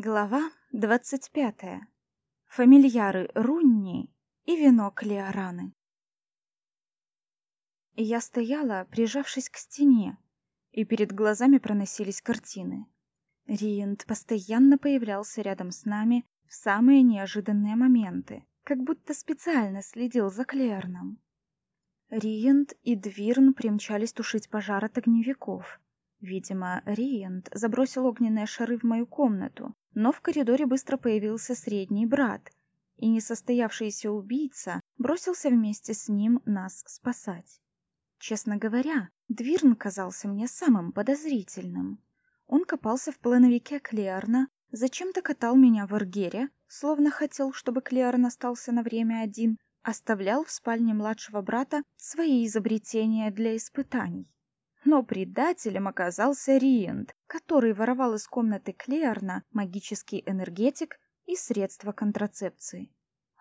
Глава двадцать пятая. Фамильяры Рунни и вино Клеораны. Я стояла, прижавшись к стене, и перед глазами проносились картины. Риент постоянно появлялся рядом с нами в самые неожиданные моменты, как будто специально следил за Клеорном. Риент и Двирн примчались тушить пожар от огневиков. Видимо, Риент забросил огненные шары в мою комнату, но в коридоре быстро появился средний брат, и несостоявшийся убийца бросился вместе с ним нас спасать. Честно говоря, Двирн казался мне самым подозрительным. Он копался в плановике Клеарна, зачем-то катал меня в Эргере, словно хотел, чтобы Клеарн остался на время один, оставлял в спальне младшего брата свои изобретения для испытаний. Но предателем оказался Риент, который воровал из комнаты Клеарна магический энергетик и средства контрацепции.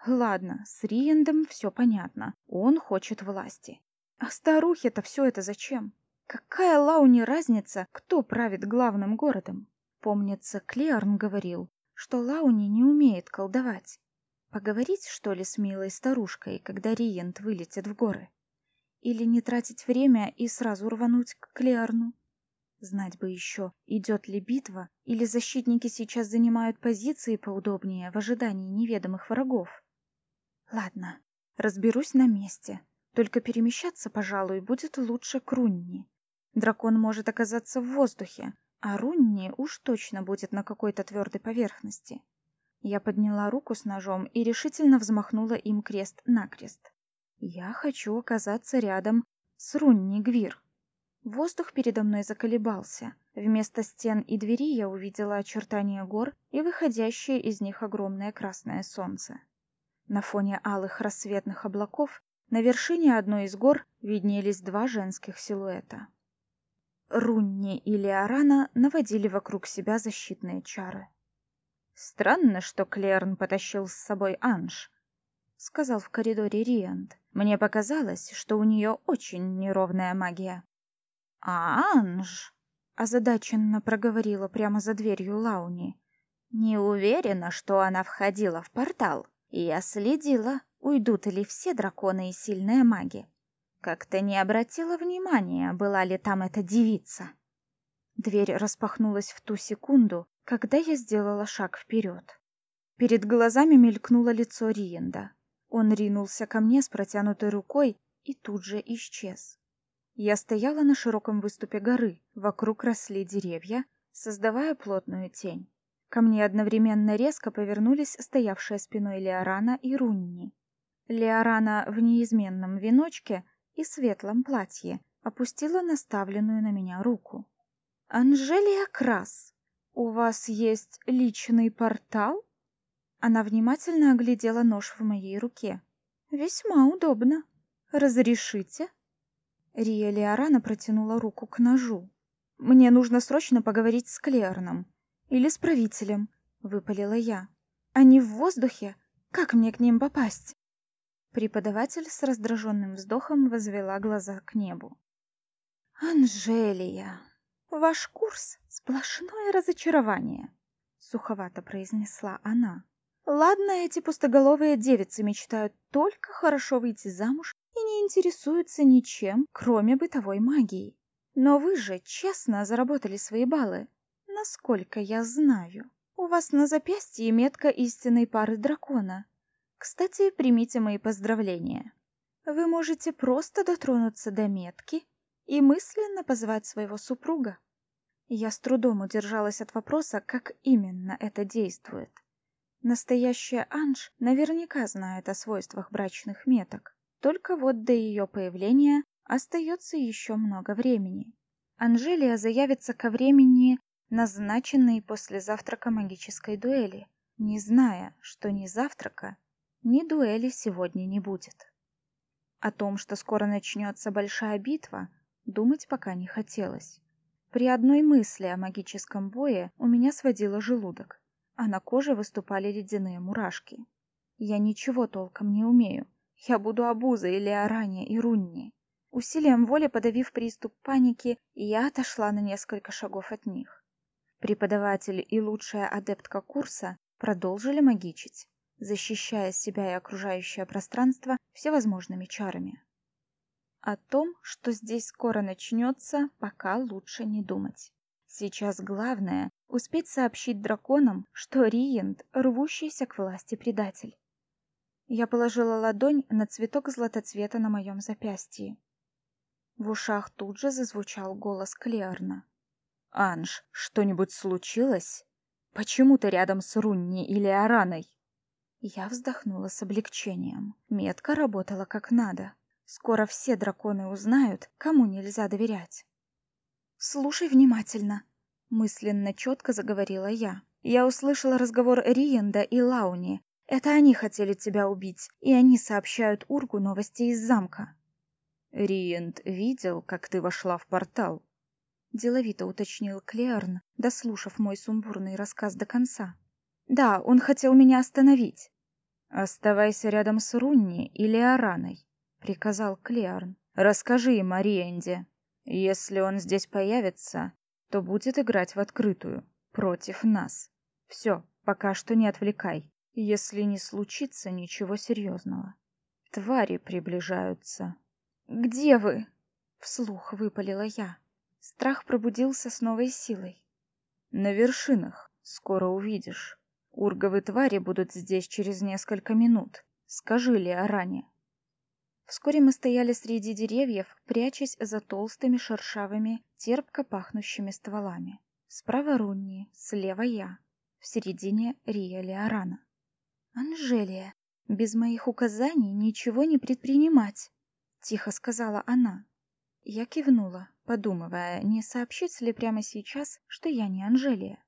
Ладно, с Риендом все понятно. Он хочет власти. А старухе-то все это зачем? Какая Лауни разница, кто правит главным городом? Помнится, Клеарн говорил, что Лауни не умеет колдовать. Поговорить, что ли, с милой старушкой, когда Риент вылетит в горы? Или не тратить время и сразу рвануть к Клеарну? Знать бы еще, идет ли битва, или защитники сейчас занимают позиции поудобнее в ожидании неведомых врагов. Ладно, разберусь на месте. Только перемещаться, пожалуй, будет лучше к Рунни. Дракон может оказаться в воздухе, а Рунни уж точно будет на какой-то твердой поверхности. Я подняла руку с ножом и решительно взмахнула им крест-накрест. Я хочу оказаться рядом с Рунни Гвир. Воздух передо мной заколебался. Вместо стен и двери я увидела очертания гор и выходящее из них огромное красное солнце. На фоне алых рассветных облаков на вершине одной из гор виднелись два женских силуэта. Рунни и Леорана наводили вокруг себя защитные чары. Странно, что Клерн потащил с собой Анж, сказал в коридоре Риант. Мне показалось, что у нее очень неровная магия. А Анж озадаченно проговорила прямо за дверью Лауни. Не уверена, что она входила в портал. Я следила, уйдут ли все драконы и сильные маги. Как-то не обратила внимания, была ли там эта девица. Дверь распахнулась в ту секунду, когда я сделала шаг вперед. Перед глазами мелькнуло лицо Риенда. Он ринулся ко мне с протянутой рукой и тут же исчез. Я стояла на широком выступе горы, вокруг росли деревья, создавая плотную тень. Ко мне одновременно резко повернулись стоявшие спиной Леорана и Рунни. Леорана в неизменном веночке и светлом платье опустила наставленную на меня руку. «Анжелия Крас, у вас есть личный портал?» Она внимательно оглядела нож в моей руке. «Весьма удобно. Разрешите?» Рия Леорана протянула руку к ножу. «Мне нужно срочно поговорить с Клерном. Или с правителем», — выпалила я. «Они в воздухе? Как мне к ним попасть?» Преподаватель с раздраженным вздохом возвела глаза к небу. «Анжелия, ваш курс — сплошное разочарование», — суховато произнесла она. Ладно, эти пустоголовые девицы мечтают только хорошо выйти замуж и не интересуются ничем, кроме бытовой магии. Но вы же честно заработали свои баллы. Насколько я знаю, у вас на запястье метка истинной пары дракона. Кстати, примите мои поздравления. Вы можете просто дотронуться до метки и мысленно позвать своего супруга. Я с трудом удержалась от вопроса, как именно это действует. Настоящая Анж наверняка знает о свойствах брачных меток. Только вот до ее появления остается еще много времени. Анжелия заявится ко времени, назначенной после завтрака магической дуэли, не зная, что ни завтрака, ни дуэли сегодня не будет. О том, что скоро начнется большая битва, думать пока не хотелось. При одной мысли о магическом бое у меня сводило желудок а на коже выступали ледяные мурашки. Я ничего толком не умею. Я буду обузой Леоране и Рунни. Усилием воли подавив приступ паники, я отошла на несколько шагов от них. Преподаватель и лучшая адептка курса продолжили магичить, защищая себя и окружающее пространство всевозможными чарами. О том, что здесь скоро начнется, пока лучше не думать. Сейчас главное — успеть сообщить драконам, что Риент — рвущийся к власти предатель. Я положила ладонь на цветок златоцвета на моем запястье. В ушах тут же зазвучал голос Клеарна. «Анж, что-нибудь случилось? Почему ты рядом с Рунни или Араной?» Я вздохнула с облегчением. Метка работала как надо. Скоро все драконы узнают, кому нельзя доверять. «Слушай внимательно», — мысленно четко заговорила я. «Я услышала разговор Риенда и Лауни, это они хотели тебя убить, и они сообщают Ургу новости из замка. Риент видел, как ты вошла в портал. Деловито уточнил Клеарн, дослушав мой сумбурный рассказ до конца. Да, он хотел меня остановить. Оставайся рядом с Рунни или Араной, приказал Клеарн. Расскажи им о Риенде. Если он здесь появится, то будет играть в открытую против нас. Все, пока что не отвлекай если не случится ничего серьезного. Твари приближаются. «Где вы?» — вслух выпалила я. Страх пробудился с новой силой. «На вершинах. Скоро увидишь. Урговы твари будут здесь через несколько минут. Скажи ли о ране?» Вскоре мы стояли среди деревьев, прячась за толстыми шершавыми, терпко пахнущими стволами. Справа Рунни, слева я, в середине Рия Леорана. «Анжелия, без моих указаний ничего не предпринимать», — тихо сказала она. Я кивнула, подумывая, не сообщить ли прямо сейчас, что я не Анжелия.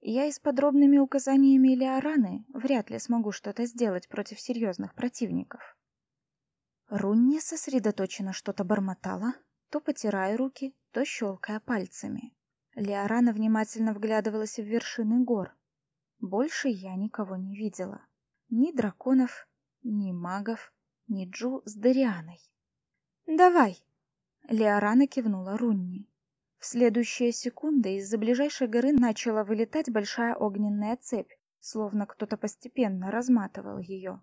Я и с подробными указаниями Леораны вряд ли смогу что-то сделать против серьезных противников. Рунни сосредоточенно что-то бормотала, то потирая руки, то щелкая пальцами. Леорана внимательно вглядывалась в вершины гор. Больше я никого не видела. Ни драконов, ни магов, ни Джу с Дарианой. «Давай!» — Леорана кивнула Рунни. В следующие секунды из-за ближайшей горы начала вылетать большая огненная цепь, словно кто-то постепенно разматывал ее.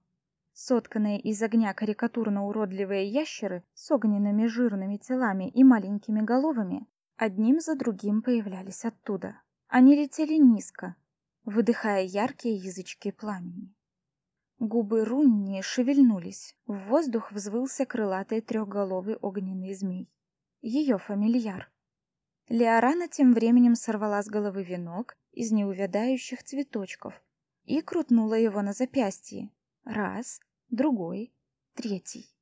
Сотканные из огня карикатурно-уродливые ящеры с огненными жирными телами и маленькими головами одним за другим появлялись оттуда. Они летели низко, выдыхая яркие язычки пламени. Губы Рунни шевельнулись. В воздух взвылся крылатый трехголовый огненный змей. Ее фамильяр. Леорана тем временем сорвала с головы венок из неувядающих цветочков и крутнула его на запястье. Раз, другой, третий.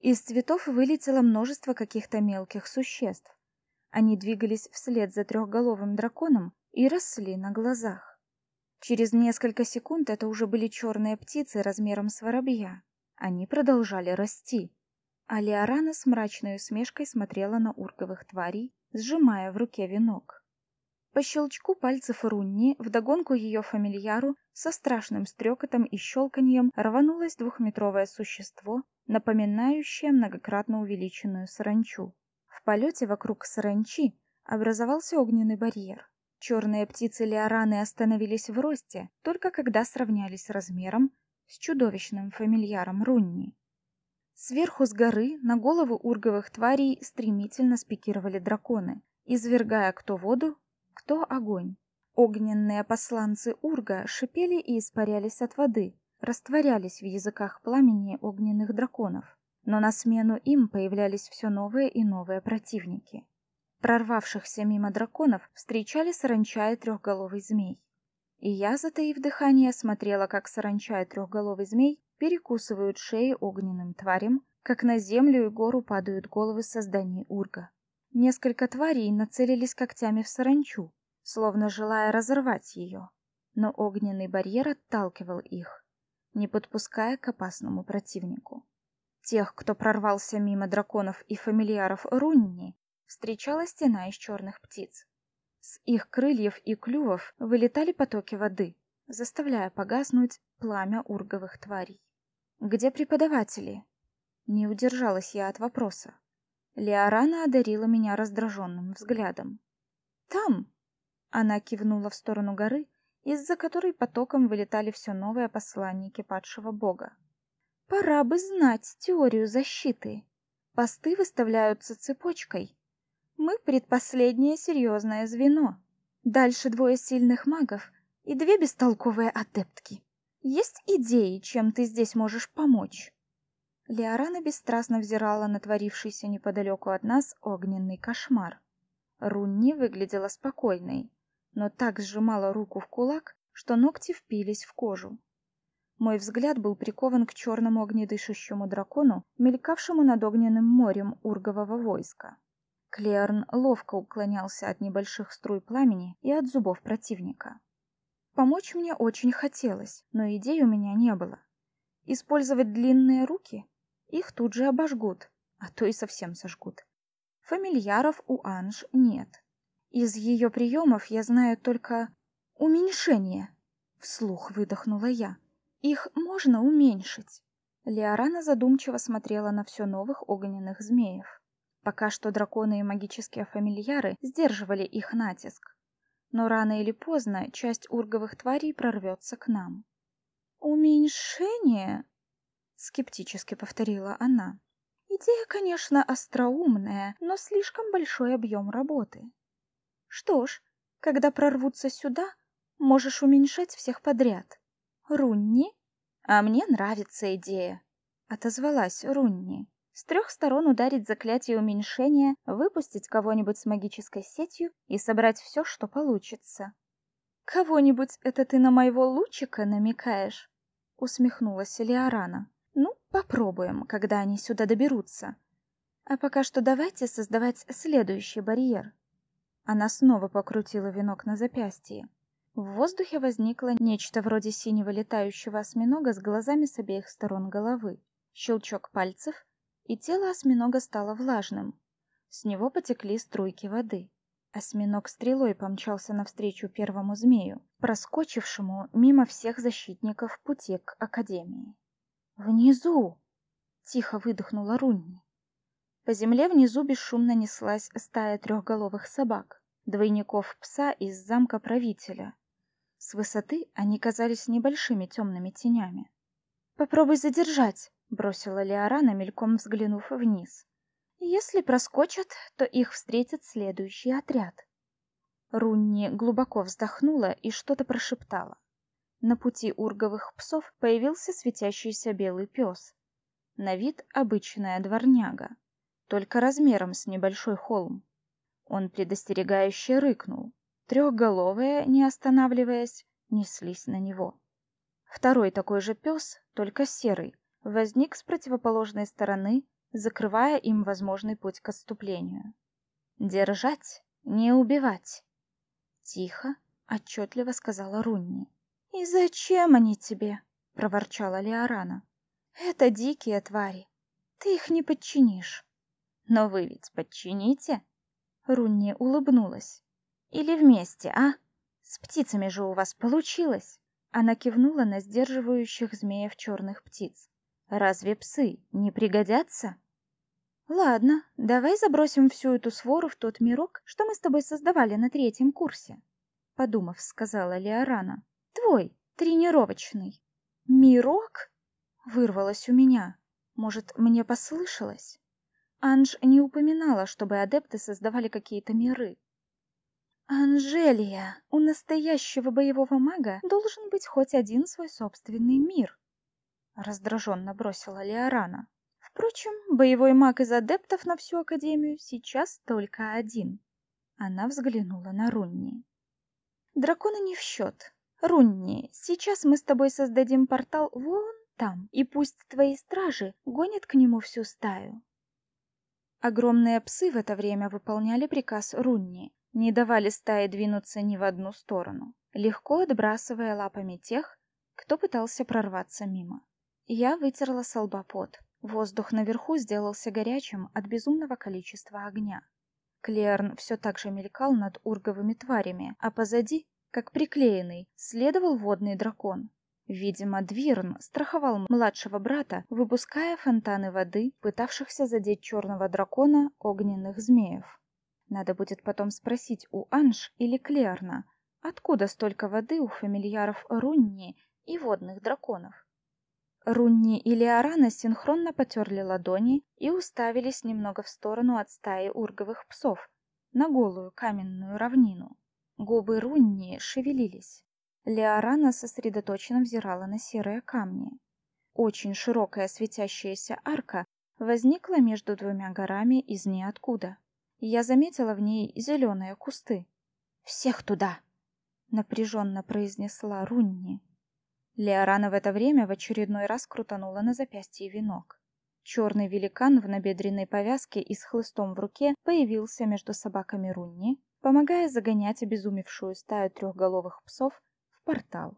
Из цветов вылетело множество каких-то мелких существ. Они двигались вслед за трехголовым драконом и росли на глазах. Через несколько секунд это уже были черные птицы размером с воробья. Они продолжали расти. А Леорана с мрачной усмешкой смотрела на урковых тварей, сжимая в руке венок. По щелчку пальцев Рунни вдогонку ее фамильяру со страшным стрекотом и щелканьем рванулось двухметровое существо, напоминающее многократно увеличенную саранчу. В полете вокруг саранчи образовался огненный барьер. Черные птицы Леораны остановились в росте, только когда сравнялись размером с чудовищным фамильяром Рунни. Сверху с горы на голову урговых тварей стремительно спикировали драконы, извергая кто воду, кто огонь. Огненные посланцы Урга шипели и испарялись от воды, растворялись в языках пламени огненных драконов. Но на смену им появлялись все новые и новые противники. Прорвавшихся мимо драконов встречали саранча и трехголовый змей. И я, затаив дыхание, смотрела, как саранча и трехголовый змей перекусывают шеи огненным тварям, как на землю и гору падают головы созданий урга. Несколько тварей нацелились когтями в саранчу, словно желая разорвать ее, но огненный барьер отталкивал их, не подпуская к опасному противнику. Тех, кто прорвался мимо драконов и фамильяров Рунни, встречала стена из черных птиц. С их крыльев и клювов вылетали потоки воды, заставляя погаснуть пламя урговых тварей. «Где преподаватели?» Не удержалась я от вопроса. Леорана одарила меня раздраженным взглядом. «Там!» Она кивнула в сторону горы, из-за которой потоком вылетали все новые посланники падшего бога. Пора бы знать теорию защиты. Посты выставляются цепочкой. Мы предпоследнее серьезное звено. Дальше двое сильных магов и две бестолковые адептки. Есть идеи, чем ты здесь можешь помочь? Леорана бесстрастно взирала на творившийся неподалеку от нас огненный кошмар. Рунни выглядела спокойной, но так сжимала руку в кулак, что ногти впились в кожу. Мой взгляд был прикован к черному огнедышащему дракону, мелькавшему над огненным морем ургового войска. Клеарн ловко уклонялся от небольших струй пламени и от зубов противника. Помочь мне очень хотелось, но идей у меня не было. Использовать длинные руки? Их тут же обожгут, а то и совсем сожгут. Фамильяров у Анж нет. Из ее приемов я знаю только уменьшение. Вслух выдохнула я. Их можно уменьшить. Леорана задумчиво смотрела на все новых огненных змеев. Пока что драконы и магические фамильяры сдерживали их натиск. Но рано или поздно часть урговых тварей прорвется к нам. «Уменьшение?» — скептически повторила она. «Идея, конечно, остроумная, но слишком большой объем работы. Что ж, когда прорвутся сюда, можешь уменьшать всех подряд. Рунни? А мне нравится идея», — отозвалась Рунни. С трех сторон ударить заклятие уменьшения, выпустить кого-нибудь с магической сетью и собрать все, что получится. «Кого-нибудь это ты на моего лучика намекаешь?» — усмехнулась Элиарана. «Ну, попробуем, когда они сюда доберутся. А пока что давайте создавать следующий барьер». Она снова покрутила венок на запястье. В воздухе возникло нечто вроде синего летающего осьминога с глазами с обеих сторон головы. Щелчок пальцев, и тело осьминога стало влажным. С него потекли струйки воды. Осьминог стрелой помчался навстречу первому змею, проскочившему мимо всех защитников пути к Академии. «Внизу!» — тихо выдохнула Рунни. По земле внизу бесшумно неслась стая трехголовых собак, двойников пса из замка правителя. С высоты они казались небольшими темными тенями. «Попробуй задержать!» бросила Леорана, мельком взглянув вниз. Если проскочат, то их встретит следующий отряд. Рунни глубоко вздохнула и что-то прошептала. На пути урговых псов появился светящийся белый пес. На вид обычная дворняга, только размером с небольшой холм. Он предостерегающе рыкнул. Трехголовые, не останавливаясь, неслись на него. Второй такой же пес, только серый, возник с противоположной стороны, закрывая им возможный путь к отступлению. Держать, не убивать. Тихо, отчетливо сказала Рунни. И зачем они тебе? проворчала Леорана. Это дикие твари. Ты их не подчинишь. Но вы ведь подчините? Рунни улыбнулась. Или вместе, а? С птицами же у вас получилось. Она кивнула на сдерживающих змеев черных птиц. Разве псы не пригодятся? Ладно, давай забросим всю эту свору в тот мирок, что мы с тобой создавали на третьем курсе, подумав, сказала Леорана. Твой, тренировочный. Мирок? Вырвалось у меня. Может, мне послышалось? Анж не упоминала, чтобы адепты создавали какие-то миры. Анжелия, у настоящего боевого мага должен быть хоть один свой собственный мир раздраженно бросила Леорана. Впрочем, боевой маг из адептов на всю академию сейчас только один. Она взглянула на Рунни. Драконы не в счет. Рунни, сейчас мы с тобой создадим портал вон там, и пусть твои стражи гонят к нему всю стаю. Огромные псы в это время выполняли приказ Рунни, не давали стае двинуться ни в одну сторону, легко отбрасывая лапами тех, кто пытался прорваться мимо. Я вытерла с. Воздух наверху сделался горячим от безумного количества огня. Клеарн все так же мелькал над урговыми тварями, а позади, как приклеенный, следовал водный дракон. Видимо, Двирн страховал младшего брата, выпуская фонтаны воды, пытавшихся задеть черного дракона огненных змеев. Надо будет потом спросить у Анж или Клерна, откуда столько воды у фамильяров Рунни и водных драконов. Рунни и Леорана синхронно потерли ладони и уставились немного в сторону от стаи урговых псов, на голую каменную равнину. Губы Рунни шевелились. Леорана сосредоточенно взирала на серые камни. Очень широкая светящаяся арка возникла между двумя горами из ниоткуда. Я заметила в ней зеленые кусты. «Всех туда!» — напряженно произнесла Рунни. Леорана в это время в очередной раз крутанула на запястье венок. Черный великан в набедренной повязке и с хлыстом в руке появился между собаками Рунни, помогая загонять обезумевшую стаю трехголовых псов портал.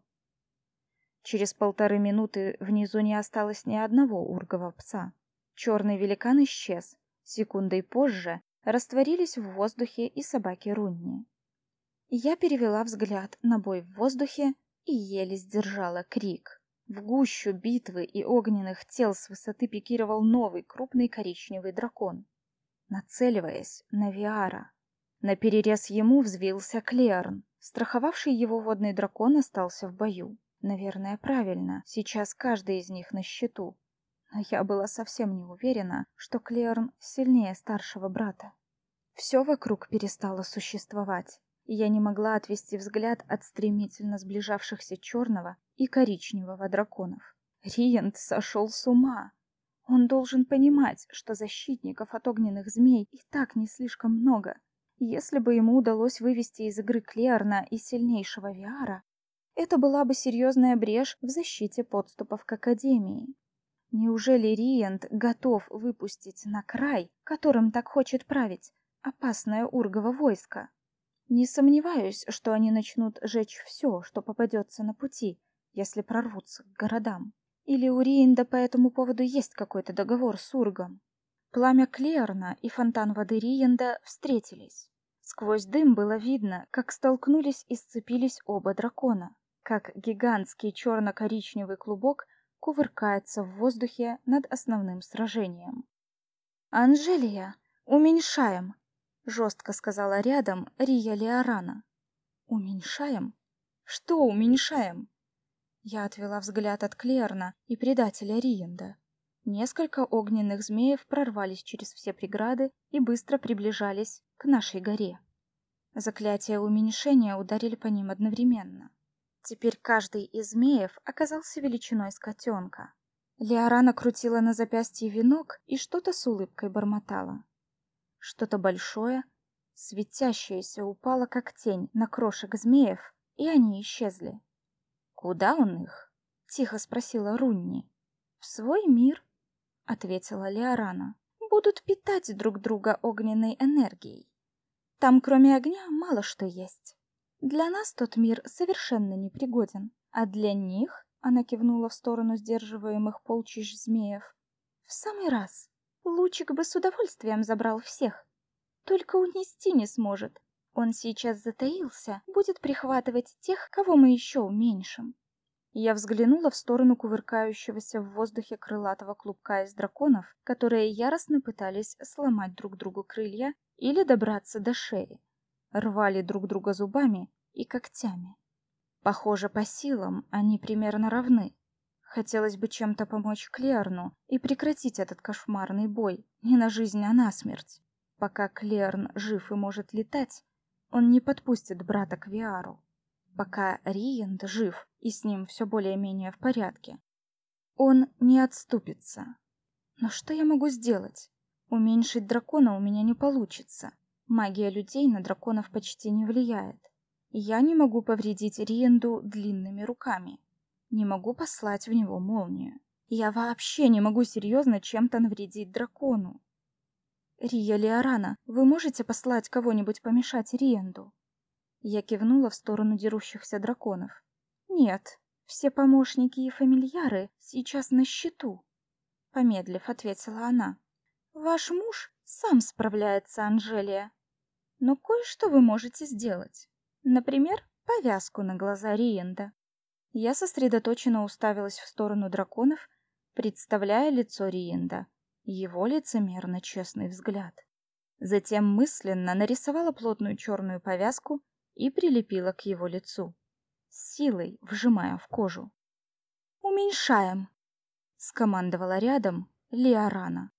Через полторы минуты внизу не осталось ни одного ургового пса. Черный великан исчез. Секундой позже растворились в воздухе и собаки Рунни. Я перевела взгляд на бой в воздухе и еле сдержала крик. В гущу битвы и огненных тел с высоты пикировал новый крупный коричневый дракон, нацеливаясь на Виара. На перерез ему взвился Клеарн. Страховавший его водный дракон остался в бою. Наверное, правильно. Сейчас каждый из них на счету. Но я была совсем не уверена, что Клеарн сильнее старшего брата. Все вокруг перестало существовать и я не могла отвести взгляд от стремительно сближавшихся черного и коричневого драконов. Риент сошел с ума. Он должен понимать, что защитников от огненных змей и так не слишком много. Если бы ему удалось вывести из игры Клеарна и сильнейшего Виара, это была бы серьезная брешь в защите подступов к Академии. Неужели Риент готов выпустить на край, которым так хочет править, опасное ургово войско? Не сомневаюсь, что они начнут жечь все, что попадется на пути, если прорвутся к городам. Или у Риенда по этому поводу есть какой-то договор с Ургом. Пламя Клерна и фонтан воды Риенда встретились. Сквозь дым было видно, как столкнулись и сцепились оба дракона, как гигантский черно-коричневый клубок кувыркается в воздухе над основным сражением. «Анжелия, уменьшаем!» жестко сказала рядом Рия Леорана. Уменьшаем? Что уменьшаем? Я отвела взгляд от Клерна и предателя Риенда. Несколько огненных змеев прорвались через все преграды и быстро приближались к нашей горе. Заклятия уменьшения ударили по ним одновременно. Теперь каждый из змеев оказался величиной с котенка. Леорана крутила на запястье венок и что-то с улыбкой бормотала. Что-то большое, светящееся упало как тень на крошек змеев, и они исчезли. Куда он их? тихо спросила Рунни. В свой мир, ответила Леорана. Будут питать друг друга огненной энергией. Там, кроме огня, мало что есть. Для нас тот мир совершенно непригоден, а для них, она кивнула в сторону сдерживаемых полчищ змеев, в самый раз. Лучик бы с удовольствием забрал всех. Только унести не сможет. Он сейчас затаился, будет прихватывать тех, кого мы еще уменьшим. Я взглянула в сторону кувыркающегося в воздухе крылатого клубка из драконов, которые яростно пытались сломать друг другу крылья или добраться до шеи. Рвали друг друга зубами и когтями. Похоже, по силам они примерно равны. Хотелось бы чем-то помочь Клерну и прекратить этот кошмарный бой, не на жизнь, а на смерть. Пока Клерн жив и может летать, он не подпустит брата к Виару. Пока Риент жив и с ним все более-менее в порядке, он не отступится. Но что я могу сделать? Уменьшить дракона у меня не получится. Магия людей на драконов почти не влияет. Я не могу повредить Риенду длинными руками не могу послать в него молнию. Я вообще не могу серьезно чем-то навредить дракону. Рия Лиорана, вы можете послать кого-нибудь помешать Риенду? Я кивнула в сторону дерущихся драконов. Нет, все помощники и фамильяры сейчас на счету, помедлив ответила она. Ваш муж сам справляется, Анжелия. Но кое-что вы можете сделать. Например, повязку на глаза Риенда. Я сосредоточенно уставилась в сторону драконов, представляя лицо Риенда, его лицемерно честный взгляд. Затем мысленно нарисовала плотную черную повязку и прилепила к его лицу, силой вжимая в кожу. «Уменьшаем!» — скомандовала рядом Лиорана.